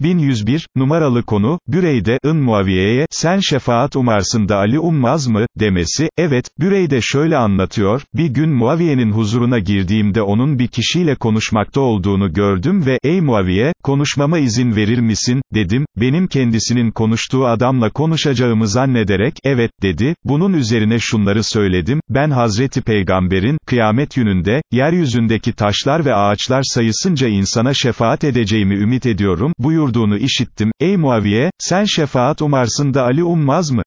1101, numaralı konu, Büreyde, ın Muaviye'ye, sen şefaat umarsın da Ali ummaz mı, demesi, evet, Büreyde şöyle anlatıyor, bir gün Muaviye'nin huzuruna girdiğimde onun bir kişiyle konuşmakta olduğunu gördüm ve, ey Muaviye, konuşmama izin verir misin, dedim, benim kendisinin konuştuğu adamla konuşacağımı zannederek, evet, dedi, bunun üzerine şunları söyledim, ben Hazreti Peygamber'in, kıyamet gününde, yeryüzündeki taşlar ve ağaçlar sayısınca insana şefaat edeceğimi ümit ediyorum, buyurduğunu işittim, ey Muaviye, sen şefaat umarsın da Ali ummaz mı?